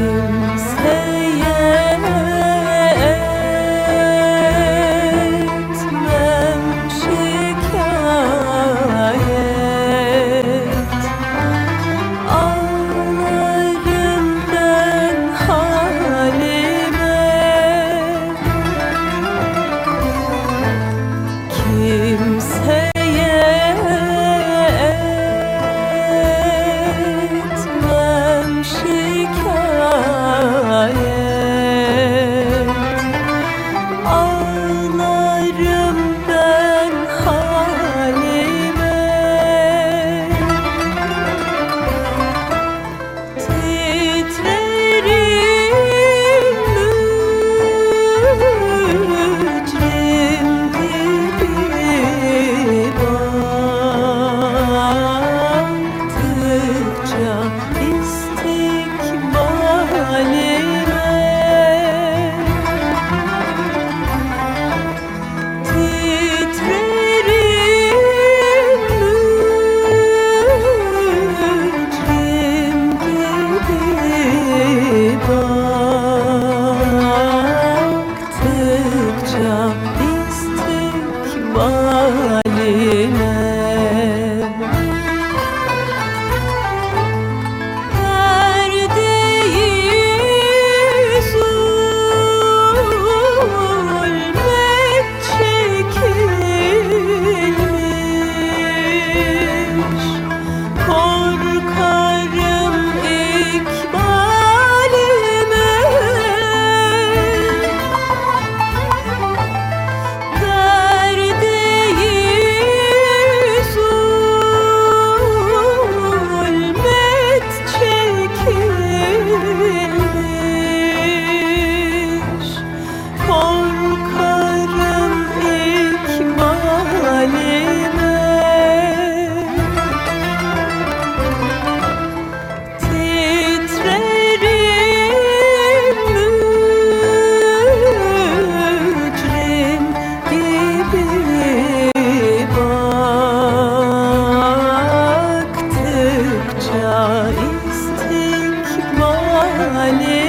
you. Istikbalime